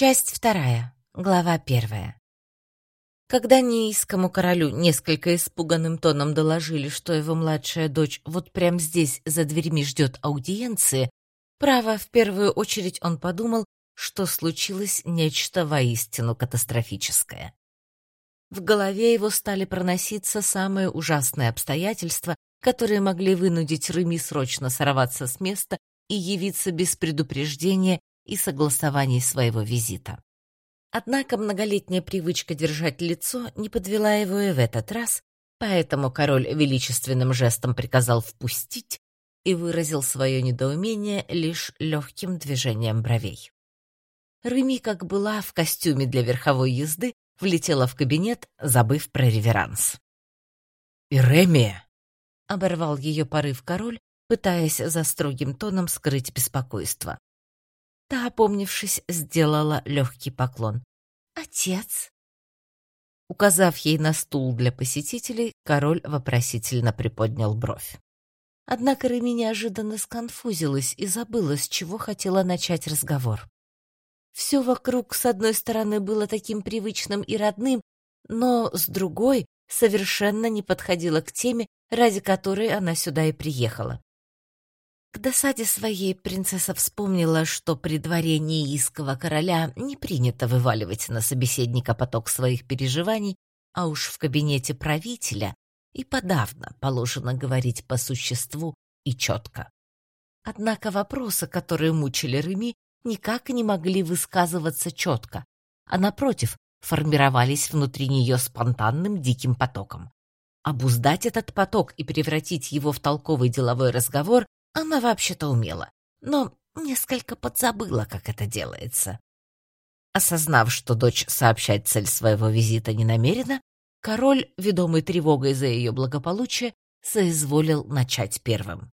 Часть вторая, глава первая. Когда неискому королю несколько испуганным тоном доложили, что его младшая дочь вот прямо здесь за дверьми ждет аудиенции, право, в первую очередь он подумал, что случилось нечто воистину катастрофическое. В голове его стали проноситься самые ужасные обстоятельства, которые могли вынудить Рыми срочно сорваться с места и явиться без предупреждения и согласований своего визита. Однако многолетняя привычка держать лицо не подвела его и в этот раз, поэтому король величественным жестом приказал впустить и выразил свое недоумение лишь легким движением бровей. Рыми, как была в костюме для верховой езды, влетела в кабинет, забыв про реверанс. «Иремия!» — оборвал ее порыв король, пытаясь за строгим тоном скрыть беспокойство. Та, опомнившись, сделала легкий поклон. «Отец!» Указав ей на стул для посетителей, король вопросительно приподнял бровь. Однако Реми неожиданно сконфузилась и забыла, с чего хотела начать разговор. Все вокруг, с одной стороны, было таким привычным и родным, но, с другой, совершенно не подходило к теме, ради которой она сюда и приехала. К досаде своей принцесса вспомнила, что при дворе неиского короля не принято вываливать на собеседника поток своих переживаний, а уж в кабинете правителя и подавно положено говорить по существу и четко. Однако вопросы, которые мучили Реми, никак не могли высказываться четко, а, напротив, формировались внутри нее спонтанным диким потоком. Обуздать этот поток и превратить его в толковый деловой разговор она вообще-то умела, но несколько подзабыла, как это делается. Осознав, что дочь сообщать цель своего визита не намерена, король, ведомый тревогой за ее благополучие, соизволил начать первым.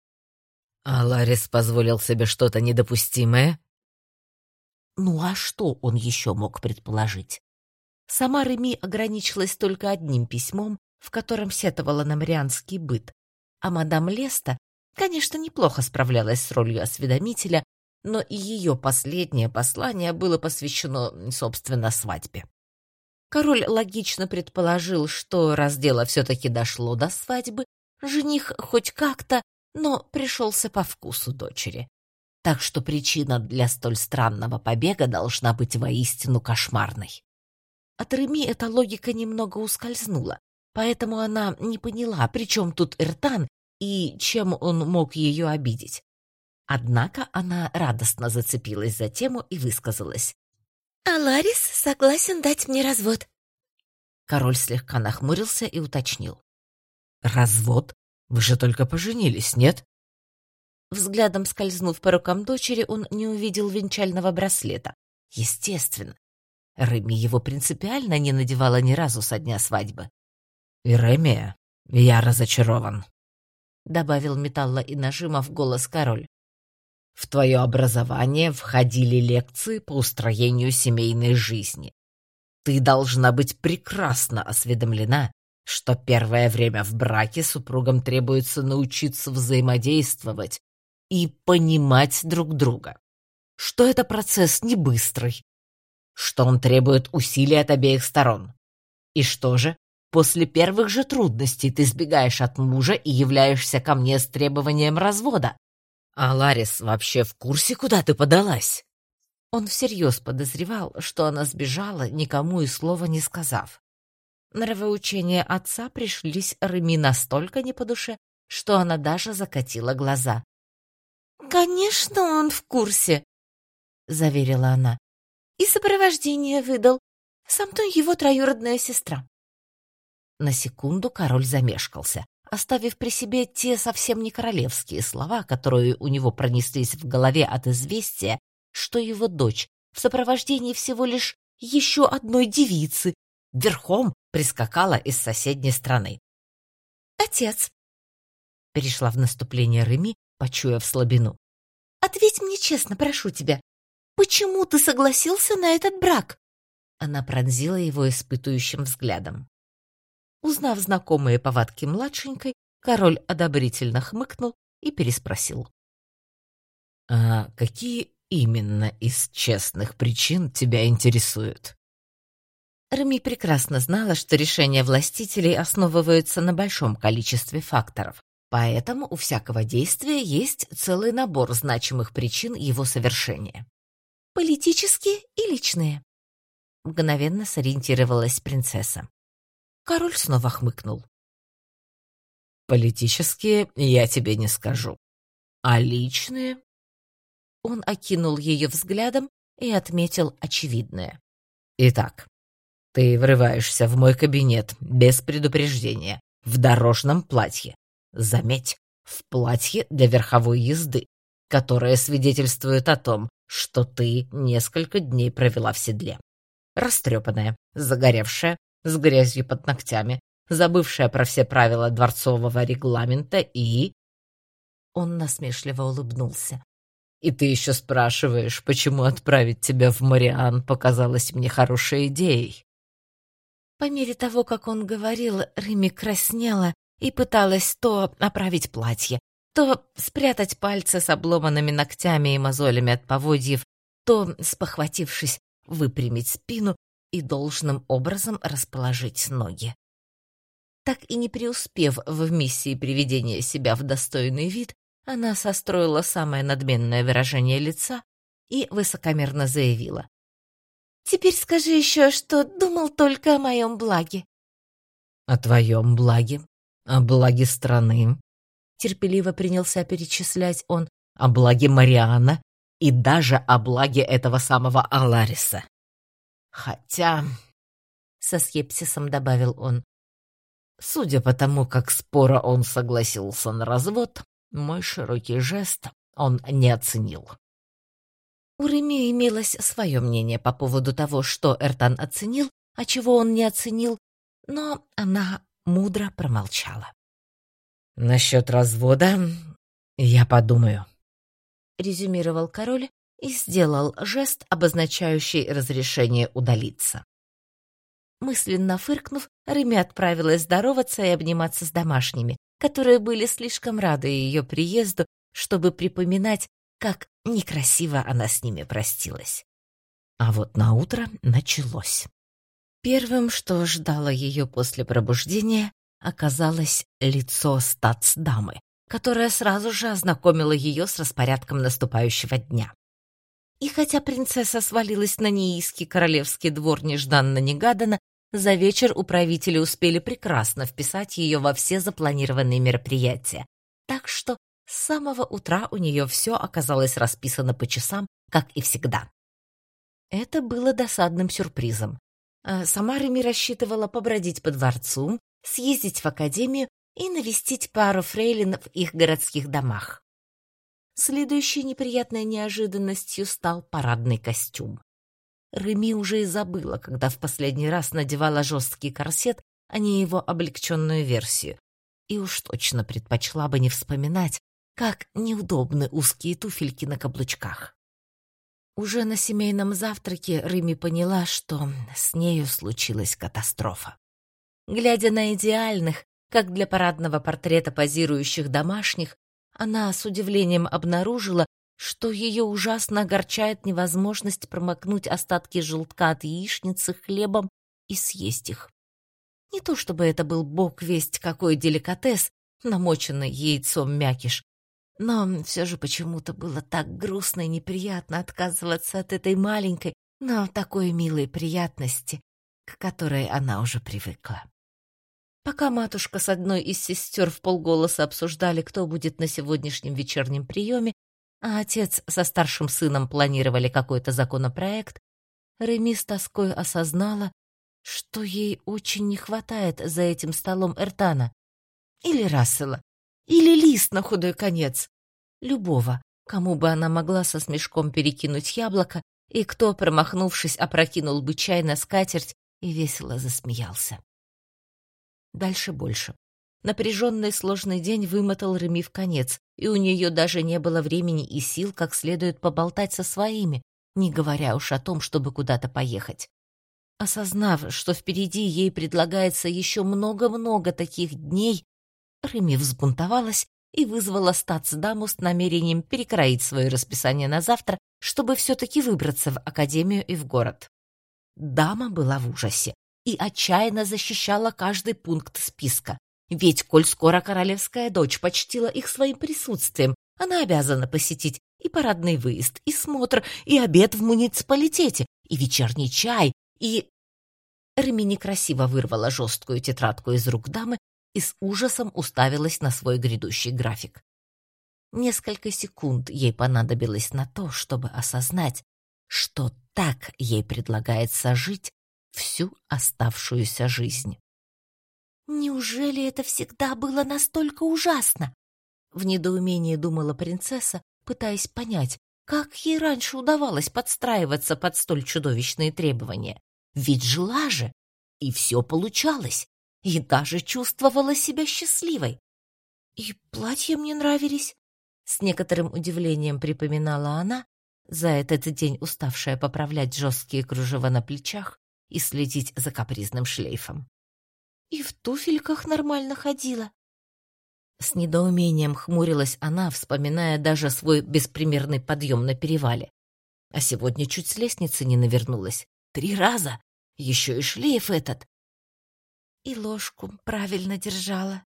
«А Ларис позволил себе что-то недопустимое?» Ну а что он еще мог предположить? Сама Реми ограничилась только одним письмом, в котором сетовала на марианский быт, а мадам Леста конечно, неплохо справлялась с ролью осведомителя, но и ее последнее послание было посвящено, собственно, свадьбе. Король логично предположил, что раз дело все-таки дошло до свадьбы, жених хоть как-то, но пришелся по вкусу дочери. Так что причина для столь странного побега должна быть воистину кошмарной. От Реми эта логика немного ускользнула, поэтому она не поняла, при чем тут Эртан и чем он мог ее обидеть. Однако она радостно зацепилась за тему и высказалась. «А Ларис согласен дать мне развод». Король слегка нахмурился и уточнил. «Развод? Вы же только поженились, нет?» Взглядом скользнув по рукам дочери, он не увидел венчального браслета. Естественно. Реми его принципиально не надевала ни разу со дня свадьбы. «Иремия, я разочарован», добавил металла и нажима голос король. В твое образование входили лекции по устроению семейной жизни. Ты должна быть прекрасно осведомлена, что первое время в браке супругам требуется научиться взаимодействовать и понимать друг друга. Что это процесс не быстрый, что он требует усилий от обеих сторон. И что же, После первых же трудностей ты сбегаешь от мужа и являешься ко мне с требованием развода. А Ларис вообще в курсе, куда ты подалась?» Он всерьез подозревал, что она сбежала, никому и слова не сказав. Нравоучения отца пришлись Реми настолько не по душе, что она даже закатила глаза. «Конечно, он в курсе», — заверила она. «И сопровождение выдал. Сам то его троюродная сестра. На секунду король замешкался, оставив при себе те совсем не королевские слова, которые у него пронеслись в голове от известия, что его дочь в сопровождении всего лишь еще одной девицы верхом прискакала из соседней страны. «Отец!» — перешла в наступление Реми, почуяв слабину. «Ответь мне честно, прошу тебя, почему ты согласился на этот брак?» Она пронзила его испытующим взглядом. Узнав знакомые повадки младшенькой, король одобрительно хмыкнул и переспросил. «А какие именно из честных причин тебя интересует? Рами прекрасно знала, что решения властителей основываются на большом количестве факторов, поэтому у всякого действия есть целый набор значимых причин его совершения. Политические и личные. Мгновенно сориентировалась принцесса. Король снова хмыкнул. Политические я тебе не скажу. А личные? Он окинул ее взглядом и отметил очевидное. Итак, ты врываешься в мой кабинет без предупреждения, в дорожном платье. Заметь, в платье для верховой езды, которое свидетельствует о том, что ты несколько дней провела в седле. Растрепанная, загоревшая, с грязью под ногтями, забывшая про все правила дворцового регламента и... Он насмешливо улыбнулся. И ты еще спрашиваешь, почему отправить тебя в Мариан показалось мне хорошей идеей? По мере того, как он говорил, Рыми краснела и пыталась то оправить платье, то спрятать пальцы с обломанными ногтями и мозолями от поводьев, то, спохватившись, выпрямить спину и должным образом расположить ноги. Так и не преуспев в миссии приведения себя в достойный вид, она состроила самое надменное выражение лица и высокомерно заявила. Теперь скажи еще, что думал только о моем благе. О твоем благе, о благе страны. Терпеливо принялся перечислять он о благе Мариана и даже о благе этого самого Алариса. Хотя, со скепсисом добавил он, судя по тому, как споро он согласился на развод, мой широкий жест он не оценил. У Реми имелось свое мнение по поводу того, что Эртан оценил, а чего он не оценил, но она мудро промолчала. «Насчет развода я подумаю», — резюмировал король и сделал жест, обозначающий разрешение удалиться. Мысленно фыркнув, Реми отправилась здороваться и обниматься с домашними, которые были слишком рады ее приезду, чтобы припоминать, как некрасиво она с ними простилась. А вот на утро началось. Первым, что ждало ее после пробуждения, оказалось лицо статсдамы, которая сразу же ознакомила ее с распорядком наступающего дня. И хотя принцесса свалилась на неиский королевский двор нежданно-негаданно, за вечер управители успели прекрасно вписать ее во все запланированные мероприятия, так что с самого утра у нее все оказалось расписано по часам, как и всегда. Это было досадным сюрпризом. А сама Реми рассчитывала побродить по дворцу, съездить в академию и навестить пару фрейлин в их городских домах. Следующей неприятной неожиданностью стал парадный костюм. Реми уже и забыла, когда в последний раз надевала жесткий корсет, а не его облегченную версию, и уж точно предпочла бы не вспоминать, как неудобны узкие туфельки на каблучках. Уже на семейном завтраке Рыми поняла, что с нею случилась катастрофа. Глядя на идеальных, как для парадного портрета позирующих домашних, она с удивлением обнаружила, что ее ужасно огорчает невозможность промокнуть остатки желтка от яичницы хлебом и съесть их. Не то чтобы это был бог весть какой деликатес, намоченный яйцом мякиш, но все же почему-то было так грустно и неприятно отказываться от этой маленькой, но такой милой приятности, к которой она уже привыкла. Пока матушка с одной из сестер в полголоса обсуждали, кто будет на сегодняшнем вечернем приеме, а отец со старшим сыном планировали какой-то законопроект, Реми с тоской осознала, что ей очень не хватает за этим столом Эртана. Или Рассела или лист на худой конец. Любого, кому бы она могла со смешком перекинуть яблоко, и кто, промахнувшись, опрокинул бы чай на скатерть и весело засмеялся. Дальше больше. Напряженный сложный день вымотал Реми в конец, и у нее даже не было времени и сил как следует поболтать со своими, не говоря уж о том, чтобы куда-то поехать. Осознав, что впереди ей предлагается еще много-много таких дней, Реми взбунтовалась и вызвала стацдаму с намерением перекроить свое расписание на завтра чтобы все-таки выбраться в академию и в город. Дама была в ужасе и отчаянно защищала каждый пункт списка. Ведь, коль скоро королевская дочь почтила их своим присутствием, она обязана посетить и парадный выезд, и смотр, и обед в муниципалитете, и вечерний чай, и... Реми некрасиво вырвала жесткую тетрадку из рук дамы и с ужасом уставилась на свой грядущий график. Несколько секунд ей понадобилось на то, чтобы осознать, что так ей предлагается жить всю оставшуюся жизнь. «Неужели это всегда было настолько ужасно?» В недоумении думала принцесса, пытаясь понять, как ей раньше удавалось подстраиваться под столь чудовищные требования. Ведь жила же, и все получалось, и даже чувствовала себя счастливой. И платья мне нравились. С некоторым удивлением припоминала она, за этот день уставшая поправлять жесткие кружева на плечах и следить за капризным шлейфом. И в туфельках нормально ходила. С недоумением хмурилась она, вспоминая даже свой беспримерный подъем на перевале. А сегодня чуть с лестницы не навернулась. Три раза! Еще и шлейф этот. И ложку правильно держала.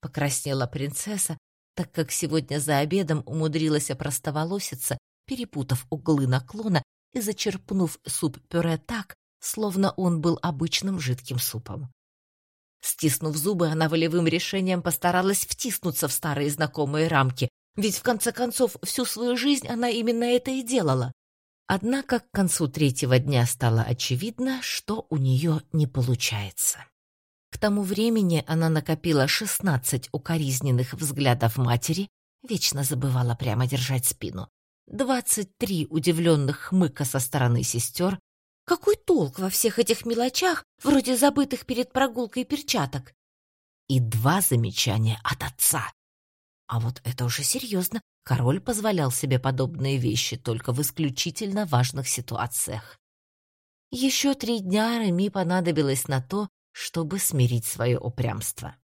Покраснела принцесса, так как сегодня за обедом умудрилась опростоволоситься, перепутав углы наклона и зачерпнув суп-пюре так, словно он был обычным жидким супом. Стиснув зубы, она волевым решением постаралась втиснуться в старые знакомые рамки, ведь в конце концов всю свою жизнь она именно это и делала. Однако к концу третьего дня стало очевидно, что у нее не получается. К тому времени она накопила шестнадцать укоризненных взглядов матери, вечно забывала прямо держать спину, двадцать три удивленных хмыка со стороны сестер. Какой толк во всех этих мелочах, вроде забытых перед прогулкой перчаток? И два замечания от отца. А вот это уже серьезно. Король позволял себе подобные вещи только в исключительно важных ситуациях. Еще три дня Реми понадобилось на то, чтобы смирить свое упрямство.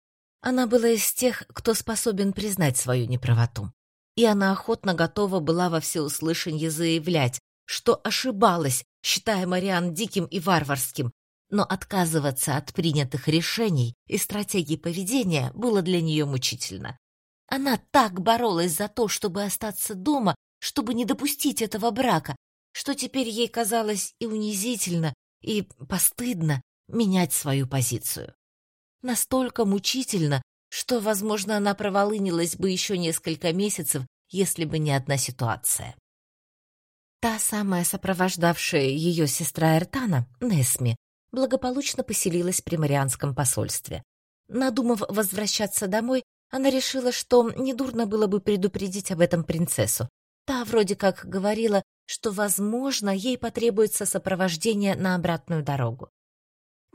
Она была из тех, кто способен признать свою неправоту. И она охотно готова была во всеуслышание заявлять, что ошибалась, считая Мариан диким и варварским, но отказываться от принятых решений и стратегий поведения было для нее мучительно. Она так боролась за то, чтобы остаться дома, чтобы не допустить этого брака, что теперь ей казалось и унизительно, и постыдно менять свою позицию. Настолько мучительно, что, возможно, она проволынилась бы еще несколько месяцев, если бы не одна ситуация. Та самая сопровождавшая ее сестра Эртана, Несми, благополучно поселилась при Марианском посольстве. Надумав возвращаться домой, она решила, что недурно было бы предупредить об этом принцессу. Та вроде как говорила, что, возможно, ей потребуется сопровождение на обратную дорогу.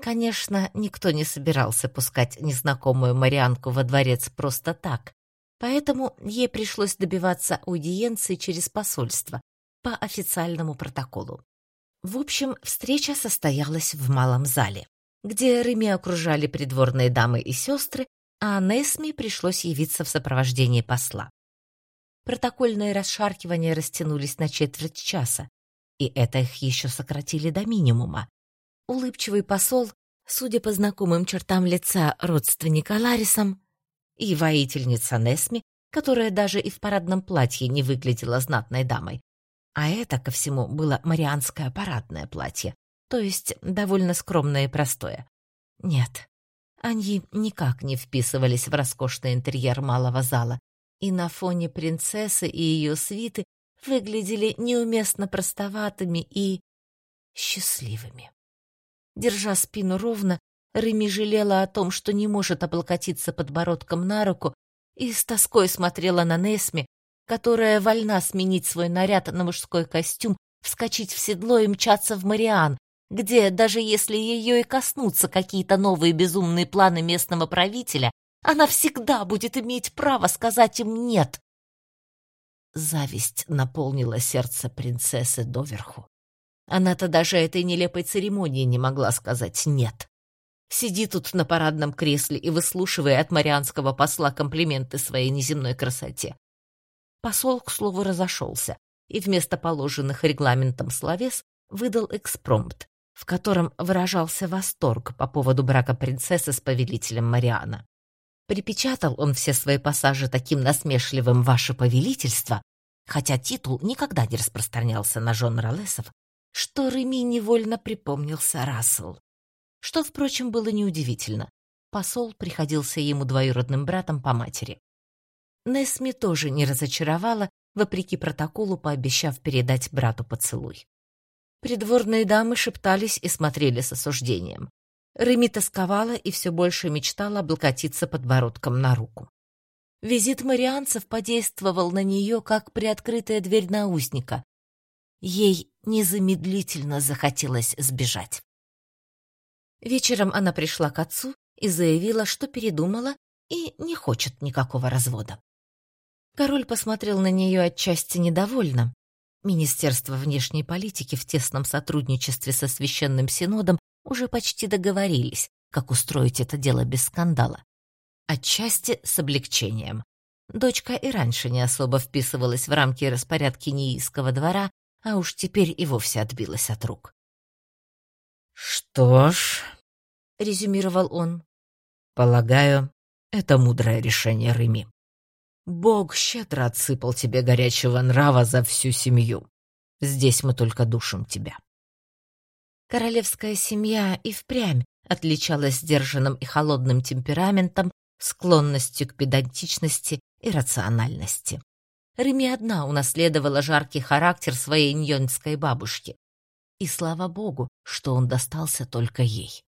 Конечно, никто не собирался пускать незнакомую Марианку во дворец просто так, поэтому ей пришлось добиваться аудиенции через посольство по официальному протоколу. В общем, встреча состоялась в малом зале, где Реми окружали придворные дамы и сестры, а Несми пришлось явиться в сопровождении посла. Протокольные расшаркивания растянулись на четверть часа, и это их еще сократили до минимума, улыбчивый посол, судя по знакомым чертам лица родственника Ларисом, и воительница Несми, которая даже и в парадном платье не выглядела знатной дамой. А это, ко всему, было марианское парадное платье, то есть довольно скромное и простое. Нет, они никак не вписывались в роскошный интерьер малого зала, и на фоне принцессы и ее свиты выглядели неуместно простоватыми и счастливыми. Держа спину ровно, Реми жалела о том, что не может облокотиться подбородком на руку, и с тоской смотрела на Несми, которая вольна сменить свой наряд на мужской костюм, вскочить в седло и мчаться в Мариан, где, даже если ее и коснутся какие-то новые безумные планы местного правителя, она всегда будет иметь право сказать им «нет». Зависть наполнила сердце принцессы доверху. Она-то даже этой нелепой церемонии не могла сказать «нет». Сиди тут на парадном кресле и выслушивая от марианского посла комплименты своей неземной красоте. Посол, к слову, разошелся, и вместо положенных регламентом словес выдал экспромт, в котором выражался восторг по поводу брака принцессы с повелителем Мариана. Припечатал он все свои пассажи таким насмешливым «Ваше повелительство», хотя титул никогда не распространялся на жен Ролесов, что Реми невольно припомнился Рассел. Что, впрочем, было неудивительно. Посол приходился ему двоюродным братом по матери. Несми тоже не разочаровала, вопреки протоколу пообещав передать брату поцелуй. Придворные дамы шептались и смотрели с осуждением. Реми тосковала и все больше мечтала облокотиться подбородком на руку. Визит марианцев подействовал на нее, как приоткрытая дверь наузника. Ей незамедлительно захотелось сбежать. Вечером она пришла к отцу и заявила, что передумала и не хочет никакого развода. Король посмотрел на нее отчасти недовольно. Министерство внешней политики в тесном сотрудничестве со Священным Синодом уже почти договорились, как устроить это дело без скандала. Отчасти с облегчением. Дочка и раньше не особо вписывалась в рамки распорядки Неийского двора, а уж теперь и вовсе отбилась от рук. «Что ж», — резюмировал он, — «полагаю, это мудрое решение Реми. Бог щедро отсыпал тебе горячего нрава за всю семью. Здесь мы только душим тебя». Королевская семья и впрямь отличалась сдержанным и холодным темпераментом, склонностью к педантичности и рациональности. Реми одна унаследовала жаркий характер своей ньонской бабушки. И слава богу, что он достался только ей.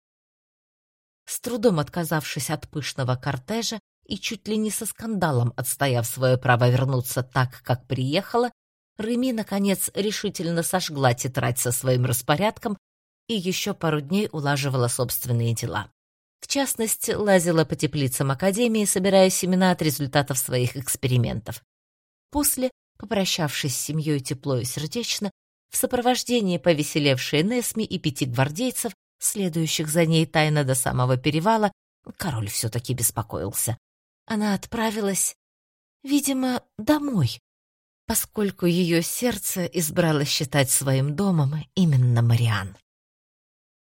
С трудом отказавшись от пышного кортежа и чуть ли не со скандалом отстояв свое право вернуться так, как приехала, Реми, наконец, решительно сожгла тетрадь со своим распорядком и еще пару дней улаживала собственные дела. В частности, лазила по теплицам Академии, собирая семена от результатов своих экспериментов. После, попрощавшись с семьей тепло и сердечно, в сопровождении повеселевшей Несми и пяти гвардейцев, следующих за ней тайно до самого перевала, король все-таки беспокоился. Она отправилась, видимо, домой, поскольку ее сердце избрало считать своим домом именно Мариан.